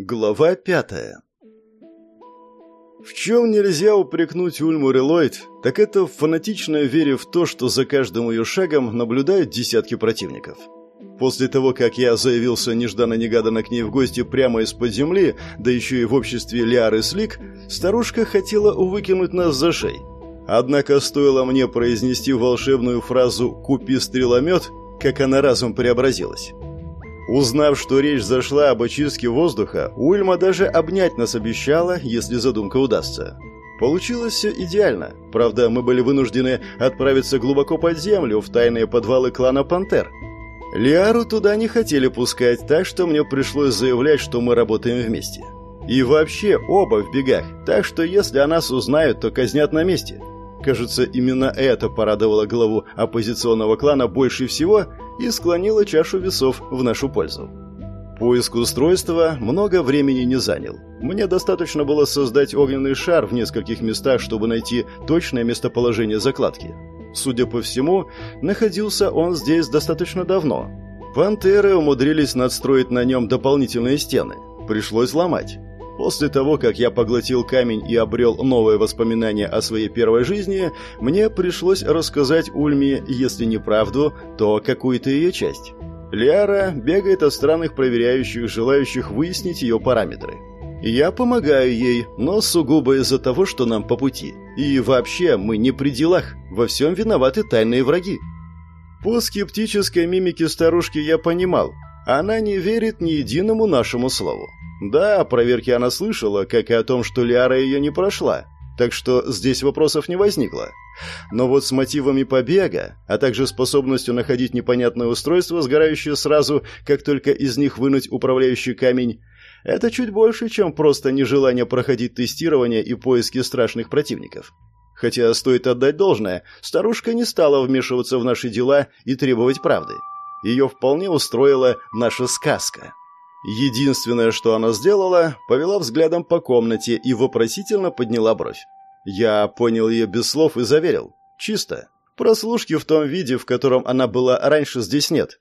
Глава пятая В чем нельзя упрекнуть Ульму Релойд, так это в фанатичной вере в то, что за каждым ее шагом наблюдают десятки противников. После того, как я заявился нежданно-негаданно к ней в гости прямо из-под земли, да еще и в обществе Лиары Слик, старушка хотела выкинуть нас за шей. Однако стоило мне произнести волшебную фразу «купи стреломет», как она разум преобразилась. Узнав, что речь зашла об очистке воздуха, Ульма даже обнять нас обещала, если задумка удастся. Получилось все идеально. Правда, мы были вынуждены отправиться глубоко под землю, в тайные подвалы клана «Пантер». Лиару туда не хотели пускать, так что мне пришлось заявлять, что мы работаем вместе. И вообще оба в бегах, так что если о нас узнают, то казнят на месте. Кажется, именно это порадовало главу оппозиционного клана больше всего и склонило чашу весов в нашу пользу. Поиск устройства много времени не занял. Мне достаточно было создать огненный шар в нескольких местах, чтобы найти точное местоположение закладки. Судя по всему, находился он здесь достаточно давно. Пантеры умудрились надстроить на нем дополнительные стены. Пришлось ломать. После того, как я поглотил камень и обрел новые воспоминания о своей первой жизни, мне пришлось рассказать Ульме, если не правду, то какую-то ее часть. Лиара бегает от странных проверяющих, желающих выяснить ее параметры. Я помогаю ей, но сугубо из-за того, что нам по пути. И вообще, мы не при делах. Во всем виноваты тайные враги. По скептической мимике старушки я понимал. Она не верит ни единому нашему слову. Да, о проверке она слышала, как и о том, что Лиара ее не прошла, так что здесь вопросов не возникло. Но вот с мотивами побега, а также способностью находить непонятное устройство, сгорающее сразу, как только из них вынуть управляющий камень, это чуть больше, чем просто нежелание проходить тестирование и поиски страшных противников. Хотя стоит отдать должное, старушка не стала вмешиваться в наши дела и требовать правды. Ее вполне устроила наша сказка. Единственное, что она сделала, повела взглядом по комнате и вопросительно подняла бровь. Я понял ее без слов и заверил. Чисто. Прослушки в том виде, в котором она была раньше, здесь нет.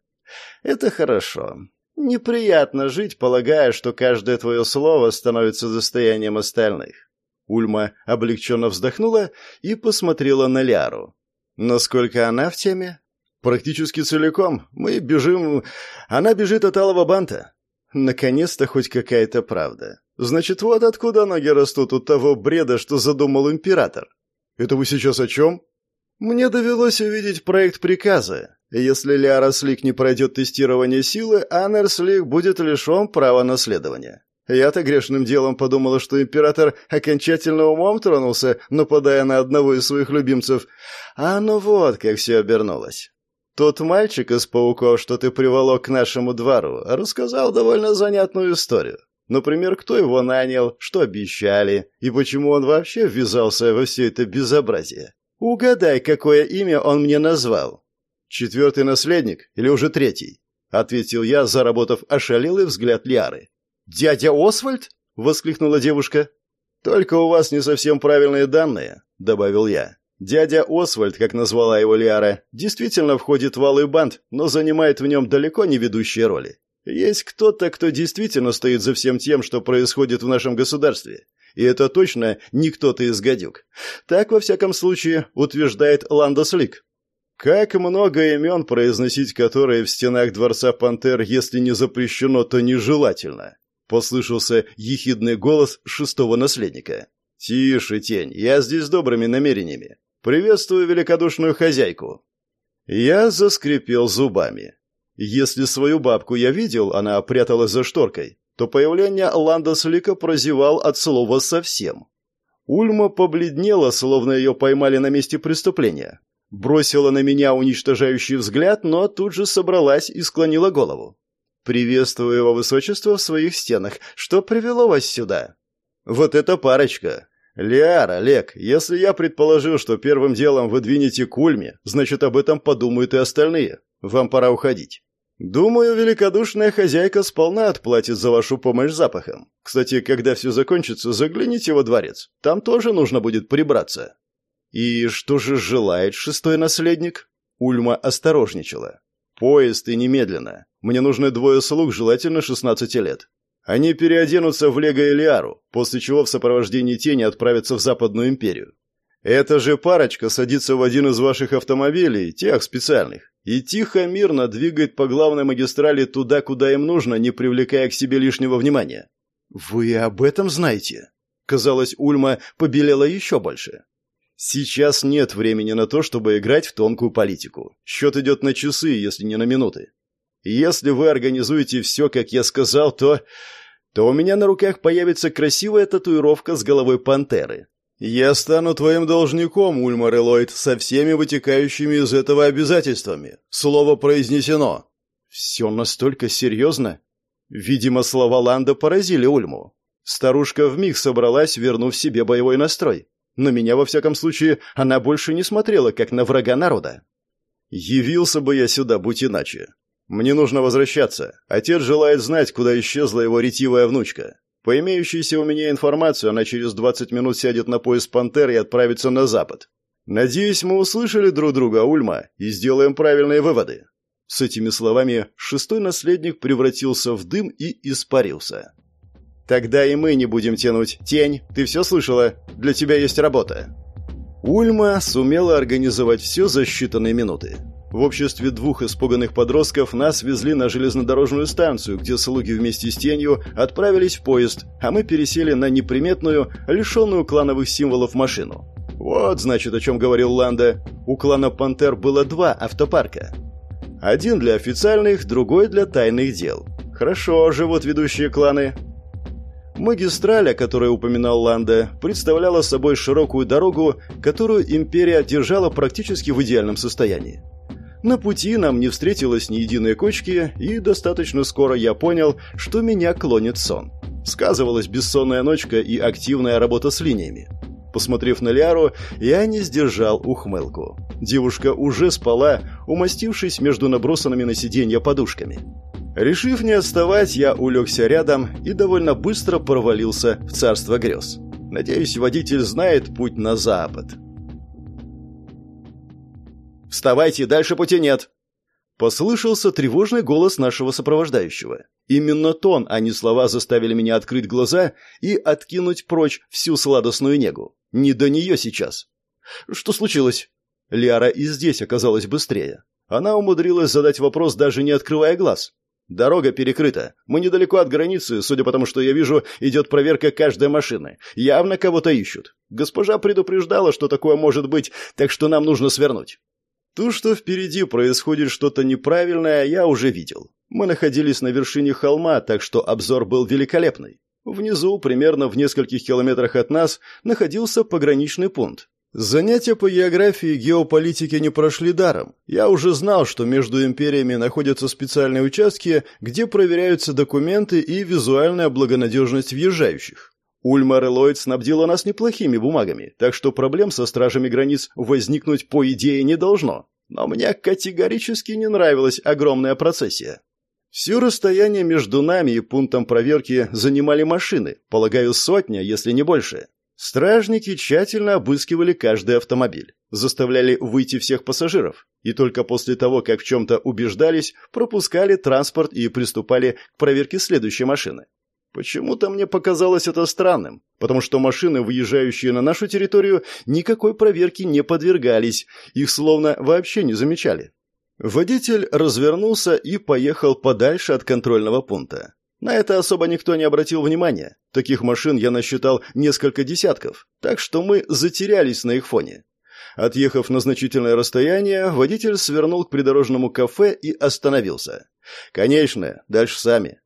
Это хорошо. Неприятно жить, полагая, что каждое твое слово становится достоянием остальных. Ульма облегченно вздохнула и посмотрела на Ляру. Насколько она в теме? Практически целиком. Мы бежим... Она бежит от Алого Банта. Наконец-то хоть какая-то правда. Значит, вот откуда ноги растут у того бреда, что задумал император. Это вы сейчас о чем? Мне довелось увидеть проект приказа. Если Лиара Слик не пройдет тестирование силы, Аннер Слик будет лишен права наследования. Я-то грешным делом подумала, что император окончательно умом тронулся, нападая на одного из своих любимцев. А ну вот, как все обернулось. Тот мальчик из пауков, что ты приволок к нашему двору, рассказал довольно занятную историю. Например, кто его нанял, что обещали, и почему он вообще ввязался во все это безобразие. Угадай, какое имя он мне назвал. Четвертый наследник или уже третий? Ответил я, заработав ошалелый взгляд Лиары. «Дядя Освальд?» — воскликнула девушка. «Только у вас не совсем правильные данные», — добавил я. Дядя Освальд, как назвала его Лиара, действительно входит в алый банд, но занимает в нем далеко не ведущие роли. Есть кто-то, кто действительно стоит за всем тем, что происходит в нашем государстве. И это точно не кто-то из гадюк. Так, во всяком случае, утверждает Ландос Лик. Как много имен произносить которые в стенах Дворца Пантер, если не запрещено, то нежелательно. Послышался ехидный голос шестого наследника. «Тише, тень, я здесь с добрыми намерениями. «Приветствую великодушную хозяйку». Я заскрипел зубами. Если свою бабку я видел, она пряталась за шторкой, то появление Ландослика прозевал от слова совсем. Ульма побледнела, словно ее поймали на месте преступления. Бросила на меня уничтожающий взгляд, но тут же собралась и склонила голову. «Приветствую его высочество в своих стенах. Что привело вас сюда?» «Вот эта парочка. «Лиар, Олег, если я предположил, что первым делом вы двинете к Ульме, значит, об этом подумают и остальные. Вам пора уходить». «Думаю, великодушная хозяйка сполна отплатит за вашу помощь запахом. Кстати, когда все закончится, загляните во дворец. Там тоже нужно будет прибраться». «И что же желает шестой наследник?» Ульма осторожничала. «Поезд и немедленно. Мне нужны двое слуг, желательно 16 лет. Они переоденутся в Лего и Лиару, после чего в сопровождении тени отправятся в Западную империю. Эта же парочка садится в один из ваших автомобилей, тех специальных, и тихо, мирно двигает по главной магистрали туда, куда им нужно, не привлекая к себе лишнего внимания. «Вы об этом знаете?» Казалось, Ульма побелела еще больше. «Сейчас нет времени на то, чтобы играть в тонкую политику. Счет идет на часы, если не на минуты. Если вы организуете все, как я сказал, то... то у меня на руках появится красивая татуировка с головой пантеры. Я стану твоим должником, Ульмар Эллойд, со всеми вытекающими из этого обязательствами. Слово произнесено. Все настолько серьезно? Видимо, слова Ланда поразили Ульму. Старушка вмиг собралась, вернув себе боевой настрой. Но меня, во всяком случае, она больше не смотрела, как на врага народа. Явился бы я сюда, будь иначе. Мне нужно возвращаться. Отец желает знать, куда исчезла его ретивая внучка. По имеющейся у меня информации, она через 20 минут сядет на поезд «Пантер» и отправится на запад. Надеюсь, мы услышали друг друга, Ульма, и сделаем правильные выводы. С этими словами шестой наследник превратился в дым и испарился. Тогда и мы не будем тянуть. Тень, ты все слышала? Для тебя есть работа. Ульма сумела организовать все за считанные минуты. В обществе двух испуганных подростков нас везли на железнодорожную станцию, где слуги вместе с тенью отправились в поезд, а мы пересели на неприметную, лишенную клановых символов машину. Вот, значит, о чем говорил Ланда. У клана «Пантер» было два автопарка. Один для официальных, другой для тайных дел. Хорошо живут ведущие кланы. Магистраль, о которой упоминал Ланда, представляла собой широкую дорогу, которую империя держала практически в идеальном состоянии. На пути нам не встретилось ни единой кочки, и достаточно скоро я понял, что меня клонит сон. Сказывалась бессонная ночка и активная работа с линиями. Посмотрев на Ляру, я не сдержал ухмылку. Девушка уже спала, умастившись между набросанными на сиденье подушками. Решив не отставать, я улегся рядом и довольно быстро провалился в царство грез. Надеюсь, водитель знает путь на запад. Вставайте, дальше пути нет!» Послышался тревожный голос нашего сопровождающего. Именно тон, а не слова заставили меня открыть глаза и откинуть прочь всю сладостную негу. Не до нее сейчас. Что случилось? Лиара и здесь оказалась быстрее. Она умудрилась задать вопрос, даже не открывая глаз. «Дорога перекрыта. Мы недалеко от границы, судя по тому, что я вижу, идет проверка каждой машины. Явно кого-то ищут. Госпожа предупреждала, что такое может быть, так что нам нужно свернуть». То, что впереди происходит что-то неправильное, я уже видел. Мы находились на вершине холма, так что обзор был великолепный. Внизу, примерно в нескольких километрах от нас, находился пограничный пункт. Занятия по географии и геополитике не прошли даром. Я уже знал, что между империями находятся специальные участки, где проверяются документы и визуальная благонадежность въезжающих. Ульмар и Ллойд снабдила нас неплохими бумагами, так что проблем со стражами границ возникнуть по идее не должно. Но мне категорически не нравилась огромная процессия. Все расстояние между нами и пунктом проверки занимали машины, полагаю, сотня, если не больше. Стражники тщательно обыскивали каждый автомобиль, заставляли выйти всех пассажиров, и только после того, как в чем-то убеждались, пропускали транспорт и приступали к проверке следующей машины. Почему-то мне показалось это странным, потому что машины, выезжающие на нашу территорию, никакой проверки не подвергались, их словно вообще не замечали. Водитель развернулся и поехал подальше от контрольного пункта. На это особо никто не обратил внимания. Таких машин я насчитал несколько десятков, так что мы затерялись на их фоне. Отъехав на значительное расстояние, водитель свернул к придорожному кафе и остановился. «Конечно, дальше сами.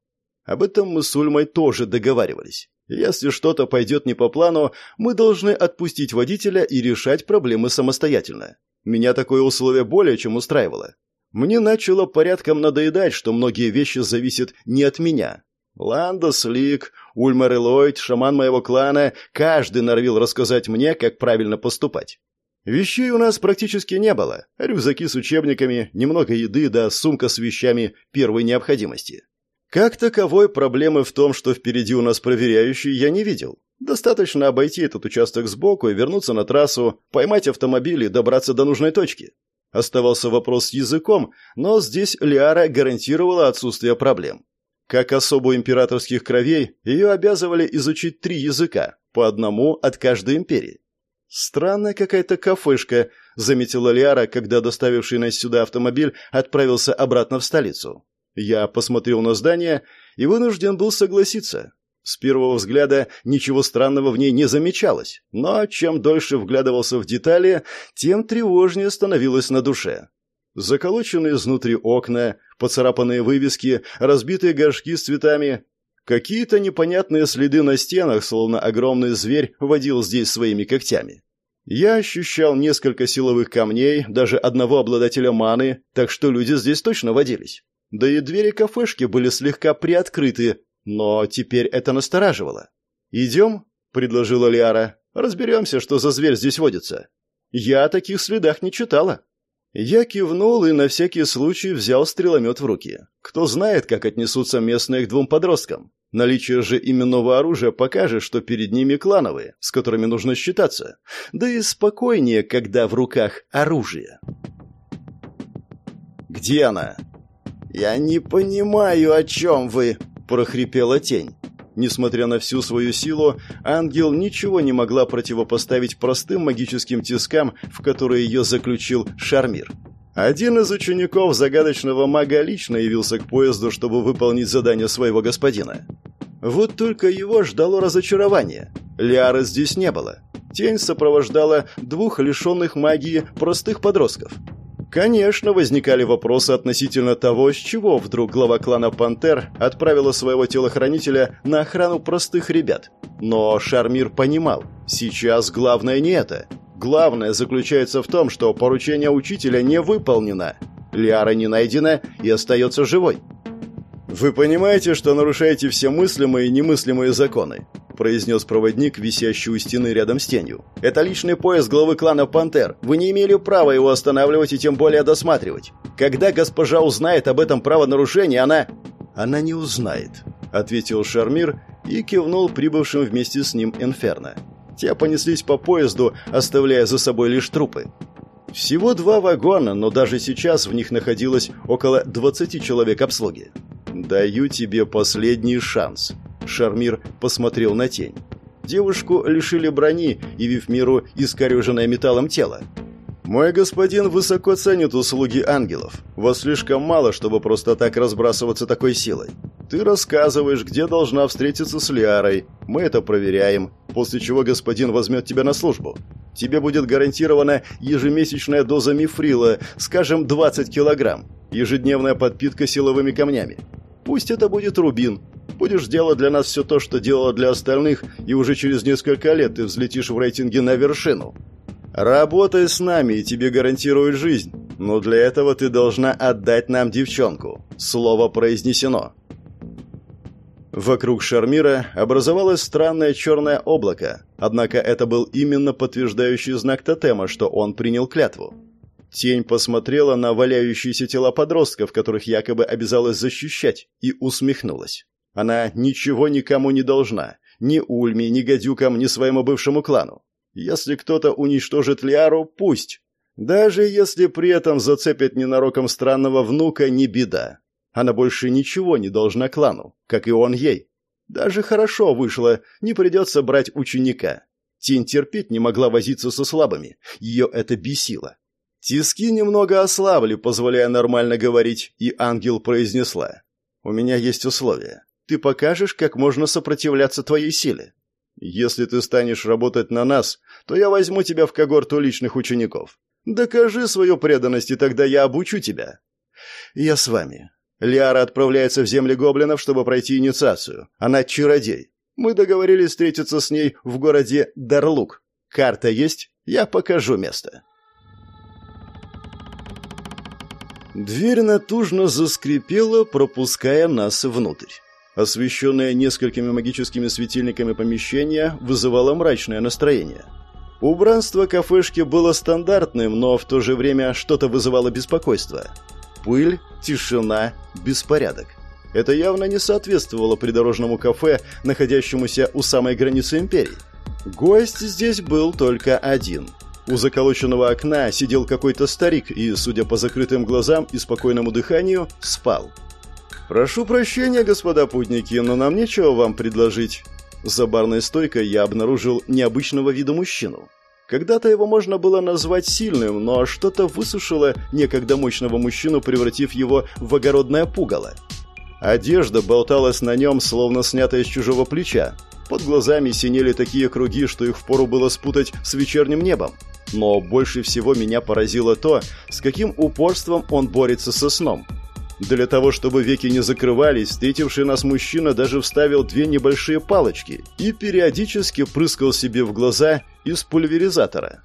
Об этом мы с Ульмой тоже договаривались. Если что-то пойдет не по плану, мы должны отпустить водителя и решать проблемы самостоятельно. Меня такое условие более чем устраивало. Мне начало порядком надоедать, что многие вещи зависят не от меня. Ланда Слик, Ульмар Эллойд, шаман моего клана, каждый норовил рассказать мне, как правильно поступать. Вещей у нас практически не было. Рюкзаки с учебниками, немного еды да сумка с вещами первой необходимости. Как таковой проблемы в том, что впереди у нас проверяющий, я не видел. Достаточно обойти этот участок сбоку и вернуться на трассу, поймать автомобиль и добраться до нужной точки. Оставался вопрос с языком, но здесь Лиара гарантировала отсутствие проблем. Как особу императорских кровей, ее обязывали изучить три языка, по одному от каждой империи. «Странная какая-то кафешка», — заметила Лиара, когда доставивший нас сюда автомобиль отправился обратно в столицу. Я посмотрел на здание и вынужден был согласиться. С первого взгляда ничего странного в ней не замечалось, но чем дольше вглядывался в детали, тем тревожнее становилось на душе. Заколоченные изнутри окна, поцарапанные вывески, разбитые горшки с цветами. Какие-то непонятные следы на стенах, словно огромный зверь водил здесь своими когтями. Я ощущал несколько силовых камней, даже одного обладателя маны, так что люди здесь точно водились. Да и двери кафешки были слегка приоткрыты, но теперь это настораживало. «Идем?» — предложила Лиара. «Разберемся, что за зверь здесь водится». «Я о таких следах не читала». Я кивнул и на всякий случай взял стреломет в руки. Кто знает, как отнесутся местные к двум подросткам. Наличие же именного оружия покажет, что перед ними клановые, с которыми нужно считаться. Да и спокойнее, когда в руках оружие. «Где она?» «Я не понимаю, о чем вы», — прохрипела тень. Несмотря на всю свою силу, ангел ничего не могла противопоставить простым магическим тискам, в которые ее заключил Шармир. Один из учеников загадочного мага лично явился к поезду, чтобы выполнить задание своего господина. Вот только его ждало разочарование. Лиары здесь не было. Тень сопровождала двух лишенных магии простых подростков. Конечно, возникали вопросы относительно того, с чего вдруг глава клана «Пантер» отправила своего телохранителя на охрану простых ребят. Но Шармир понимал, сейчас главное не это. Главное заключается в том, что поручение учителя не выполнено. Лиара не найдена и остается живой. «Вы понимаете, что нарушаете все мыслимые и немыслимые законы?» Произнес проводник, висящий у стены рядом с тенью. «Это личный поезд главы клана «Пантер». Вы не имели права его останавливать и тем более досматривать. Когда госпожа узнает об этом правонарушении, она...» «Она не узнает», — ответил Шармир и кивнул прибывшим вместе с ним Инферно. Те понеслись по поезду, оставляя за собой лишь трупы. Всего два вагона, но даже сейчас в них находилось около 20 человек обслуги. «Даю тебе последний шанс», Шармир посмотрел на тень. Девушку лишили брони, явив миру искореженное металлом тело. «Мой господин высоко ценит услуги ангелов. Вас слишком мало, чтобы просто так разбрасываться такой силой. Ты рассказываешь, где должна встретиться с Лиарой. Мы это проверяем, после чего господин возьмет тебя на службу. Тебе будет гарантирована ежемесячная доза мифрила, скажем, 20 килограмм, ежедневная подпитка силовыми камнями. Пусть это будет рубин, Будешь делать для нас все то, что делала для остальных, и уже через несколько лет ты взлетишь в рейтинге на вершину. Работай с нами, и тебе гарантируют жизнь. Но для этого ты должна отдать нам девчонку. Слово произнесено. Вокруг Шармира образовалось странное черное облако, однако это был именно подтверждающий знак тотема, что он принял клятву. Тень посмотрела на валяющиеся тела подростков, которых якобы обязалась защищать, и усмехнулась. Она ничего никому не должна. Ни Ульме, ни Гадюкам, ни своему бывшему клану. Если кто-то уничтожит Лиару, пусть. Даже если при этом зацепит ненароком странного внука, не беда. Она больше ничего не должна клану, как и он ей. Даже хорошо вышло, не придется брать ученика. Тень терпеть не могла возиться со слабыми, ее это бесило. Тиски немного ослабли, позволяя нормально говорить, и ангел произнесла. «У меня есть условия ты покажешь, как можно сопротивляться твоей силе. Если ты станешь работать на нас, то я возьму тебя в когорту личных учеников. Докажи свою преданность, и тогда я обучу тебя. Я с вами. Лиара отправляется в земли гоблинов, чтобы пройти инициацию. Она чародей. Мы договорились встретиться с ней в городе Дарлук. Карта есть? Я покажу место. Дверь натужно заскрипела, пропуская нас внутрь. Освещенное несколькими магическими светильниками помещение вызывало мрачное настроение. Убранство кафешки было стандартным, но в то же время что-то вызывало беспокойство. Пыль, тишина, беспорядок. Это явно не соответствовало придорожному кафе, находящемуся у самой границы империи. Гость здесь был только один. У заколоченного окна сидел какой-то старик и, судя по закрытым глазам и спокойному дыханию, спал. «Прошу прощения, господа путники, но нам нечего вам предложить». За барной стойкой я обнаружил необычного вида мужчину. Когда-то его можно было назвать сильным, но что-то высушило некогда мощного мужчину, превратив его в огородное пугало. Одежда болталась на нем, словно снятая с чужого плеча. Под глазами синели такие круги, что их впору было спутать с вечерним небом. Но больше всего меня поразило то, с каким упорством он борется со сном. Для того, чтобы веки не закрывались, встретивший нас мужчина даже вставил две небольшие палочки и периодически прыскал себе в глаза из пульверизатора.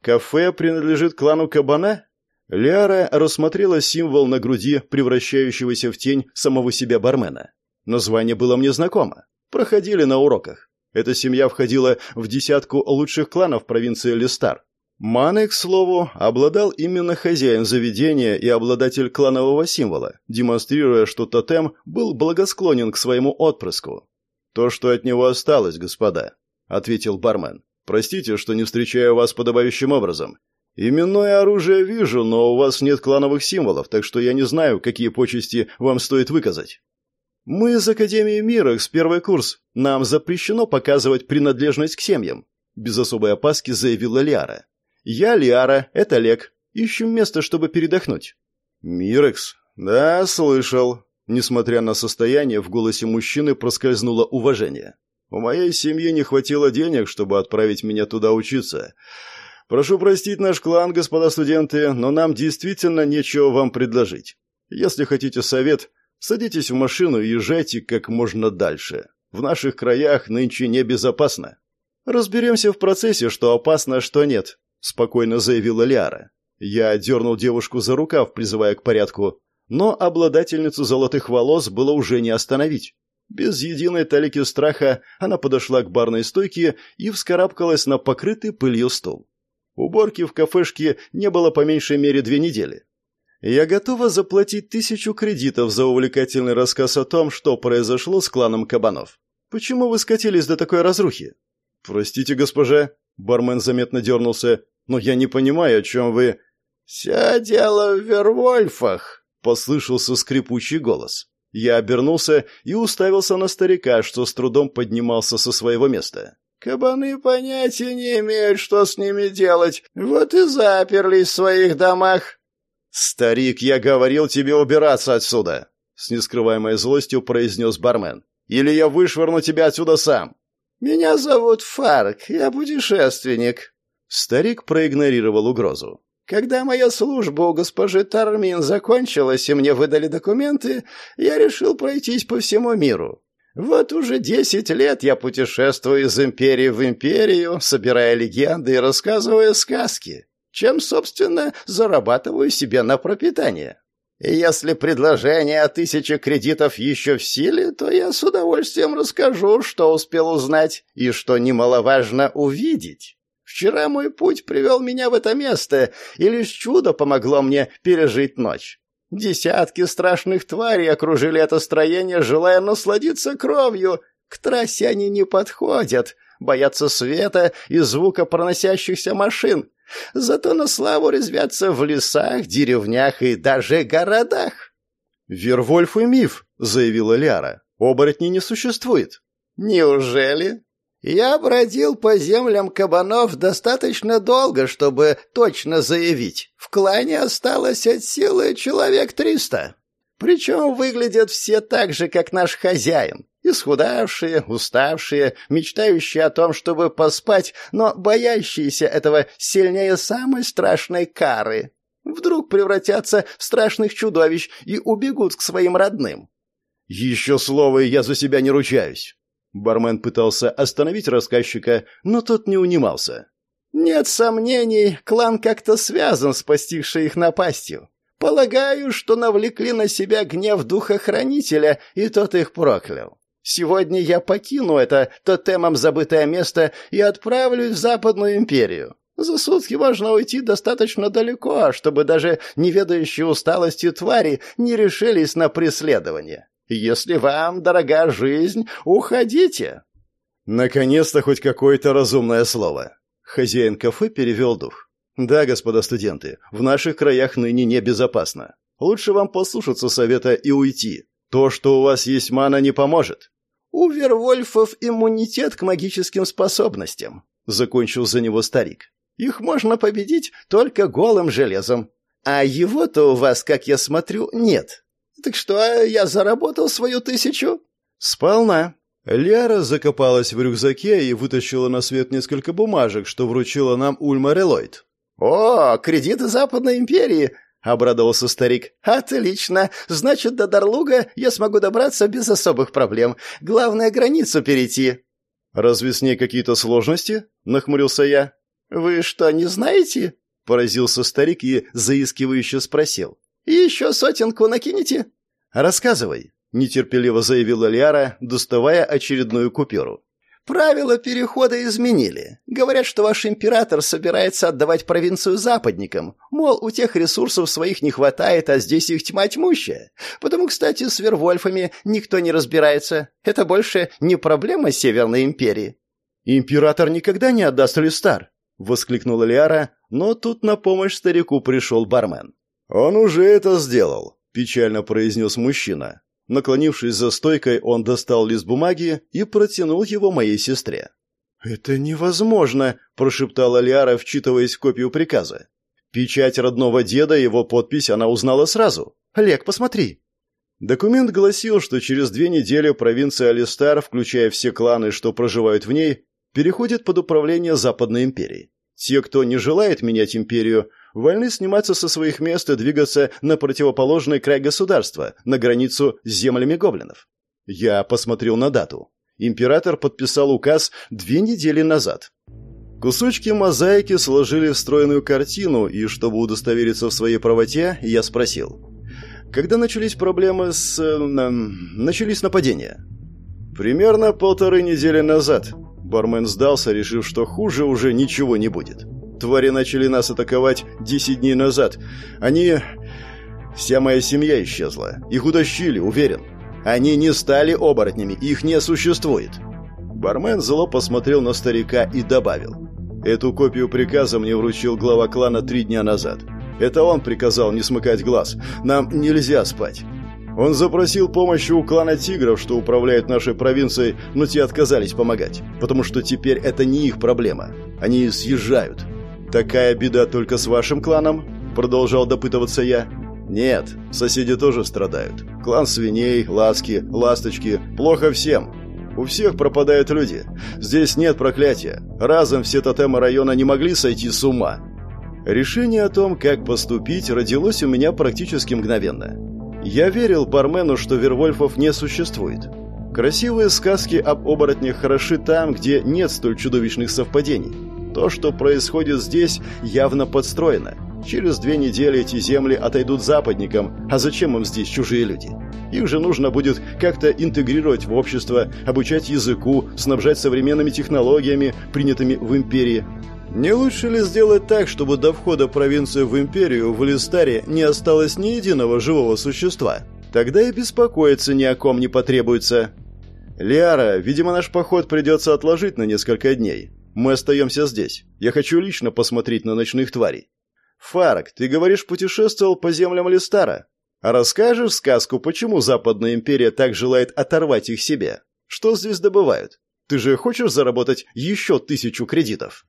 «Кафе принадлежит клану Кабана?» Лиара рассмотрела символ на груди, превращающегося в тень самого себя бармена. Название было мне знакомо. Проходили на уроках. Эта семья входила в десятку лучших кланов провинции Листар. Маной, к слову, обладал именно хозяин заведения и обладатель кланового символа, демонстрируя, что тотем был благосклонен к своему отпрыску. «То, что от него осталось, господа», — ответил бармен. «Простите, что не встречаю вас подобающим образом. Именное оружие вижу, но у вас нет клановых символов, так что я не знаю, какие почести вам стоит выказать». «Мы из Академии Мира, с первый курс. Нам запрещено показывать принадлежность к семьям», — без особой опаски заявила Лиара. «Я Лиара, это Олег. Ищем место, чтобы передохнуть». «Мирекс? Да, слышал». Несмотря на состояние, в голосе мужчины проскользнуло уважение. «У моей семьи не хватило денег, чтобы отправить меня туда учиться. Прошу простить наш клан, господа студенты, но нам действительно нечего вам предложить. Если хотите совет, садитесь в машину и езжайте как можно дальше. В наших краях нынче небезопасно. Разберемся в процессе, что опасно, а что нет спокойно заявила Лиара. Я дернул девушку за рукав, призывая к порядку, но обладательницу золотых волос было уже не остановить. Без единой талики страха она подошла к барной стойке и вскарабкалась на покрытый пылью стол. Уборки в кафешке не было по меньшей мере две недели. Я готова заплатить тысячу кредитов за увлекательный рассказ о том, что произошло с кланом кабанов. Почему вы скатились до такой разрухи? Простите, госпожа, бармен заметно дернулся. Но я не понимаю, о чем вы...» «Все дело в Вервольфах», — послышался скрипучий голос. Я обернулся и уставился на старика, что с трудом поднимался со своего места. «Кабаны понятия не имеют, что с ними делать, вот и заперлись в своих домах». «Старик, я говорил тебе убираться отсюда!» С нескрываемой злостью произнес бармен. «Или я вышвырну тебя отсюда сам!» «Меня зовут Фарк, я путешественник», Старик проигнорировал угрозу. «Когда моя служба у госпожи Тармин закончилась и мне выдали документы, я решил пройтись по всему миру. Вот уже десять лет я путешествую из империи в империю, собирая легенды и рассказывая сказки, чем, собственно, зарабатываю себе на пропитание. Если предложение о тысяче кредитов еще в силе, то я с удовольствием расскажу, что успел узнать и, что немаловажно, увидеть». Вчера мой путь привел меня в это место, и лишь чудо помогло мне пережить ночь. Десятки страшных тварей окружили это строение, желая насладиться кровью. К трассе они не подходят, боятся света и звука проносящихся машин. Зато на славу резвятся в лесах, деревнях и даже городах. «Вервольф и миф», — заявила Ляра. «Оборотней не существует». «Неужели?» Я бродил по землям кабанов достаточно долго, чтобы точно заявить. В клане осталось от силы человек триста. Причем выглядят все так же, как наш хозяин. Исхудавшие, уставшие, мечтающие о том, чтобы поспать, но боящиеся этого сильнее самой страшной кары. Вдруг превратятся в страшных чудовищ и убегут к своим родным. «Еще слово, и я за себя не ручаюсь», Бармен пытался остановить рассказчика, но тот не унимался. «Нет сомнений, клан как-то связан с постигшей их напастью. Полагаю, что навлекли на себя гнев духохранителя, и тот их проклял. Сегодня я покину это тотемом забытое место и отправлюсь в Западную империю. За сутки можно уйти достаточно далеко, чтобы даже неведающие усталости твари не решились на преследование. Если вам дорога жизнь, уходите. Наконец-то хоть какое-то разумное слово. Хозяин кафе перевел дух. Да, господа студенты, в наших краях ныне небезопасно. Лучше вам послушаться совета и уйти. То, что у вас есть мана, не поможет». «У Вервольфов иммунитет к магическим способностям», — закончил за него старик. «Их можно победить только голым железом. А его-то у вас, как я смотрю, нет. Так что, я заработал свою тысячу?» «Сполна». Ляра закопалась в рюкзаке и вытащила на свет несколько бумажек, что вручила нам Ульма Релойд. «О, кредиты Западной империи!» — обрадовался старик. «Отлично! Значит, до Дарлуга я смогу добраться без особых проблем. Главное, границу перейти». «Разве с ней какие-то сложности?» — нахмурился я. «Вы что, не знаете?» — поразился старик и заискивающе спросил. «Еще сотенку накинете?» «Рассказывай», — нетерпеливо заявила Лиара, доставая очередную купюру. Правила перехода изменили. Говорят, что ваш император собирается отдавать провинцию западникам. Мол, у тех ресурсов своих не хватает, а здесь их тьма тьмущая. Потому, кстати, с Вервольфами никто не разбирается. Это больше не проблема Северной империи. «Император никогда не отдаст Листар!» — воскликнула Лиара, но тут на помощь старику пришел бармен. «Он уже это сделал», — печально произнес мужчина. Наклонившись за стойкой, он достал лист бумаги и протянул его моей сестре. «Это невозможно!» – прошептала Лиара, вчитываясь в копию приказа. Печать родного деда, его подпись она узнала сразу. «Олег, посмотри!» Документ гласил, что через две недели провинция Алистар, включая все кланы, что проживают в ней, переходит под управление Западной империи. Те, кто не желает менять империю, вольны сниматься со своих мест и двигаться на противоположный край государства, на границу с землями гоблинов. Я посмотрел на дату. Император подписал указ две недели назад. Кусочки мозаики сложили в стройную картину, и чтобы удостовериться в своей правоте, я спросил. Когда начались проблемы с... Э, начались нападения? Примерно полторы недели назад. Бармен сдался, решив, что хуже уже ничего не будет. Твари начали нас атаковать десять дней назад. Они... Вся моя семья исчезла. Их утащили, уверен. Они не стали оборотнями, их не существует. Бармен зло посмотрел на старика и добавил. Эту копию приказа мне вручил глава клана три дня назад. Это он приказал не смыкать глаз. Нам нельзя спать. Он запросил помощи у клана тигров, что управляет нашей провинцией, но те отказались помогать, потому что теперь это не их проблема. Они съезжают. «Такая беда только с вашим кланом?» – продолжал допытываться я. «Нет, соседи тоже страдают. Клан свиней, ласки, ласточки – плохо всем. У всех пропадают люди. Здесь нет проклятия. Разом все тотемы района не могли сойти с ума». Решение о том, как поступить, родилось у меня практически мгновенно. Я верил бармену, что Вервольфов не существует. Красивые сказки об оборотнях хороши там, где нет столь чудовищных совпадений. То, что происходит здесь, явно подстроено. Через две недели эти земли отойдут западникам, а зачем им здесь чужие люди? Их же нужно будет как-то интегрировать в общество, обучать языку, снабжать современными технологиями, принятыми в империи. Не лучше ли сделать так, чтобы до входа провинции в империю в Листаре не осталось ни единого живого существа? Тогда и беспокоиться ни о ком не потребуется. Лиара, видимо, наш поход придется отложить на несколько дней. Мы остаемся здесь. Я хочу лично посмотреть на ночных тварей. Фарк, ты говоришь, путешествовал по землям Листара. А расскажешь сказку, почему Западная империя так желает оторвать их себе? Что здесь добывают? Ты же хочешь заработать еще тысячу кредитов?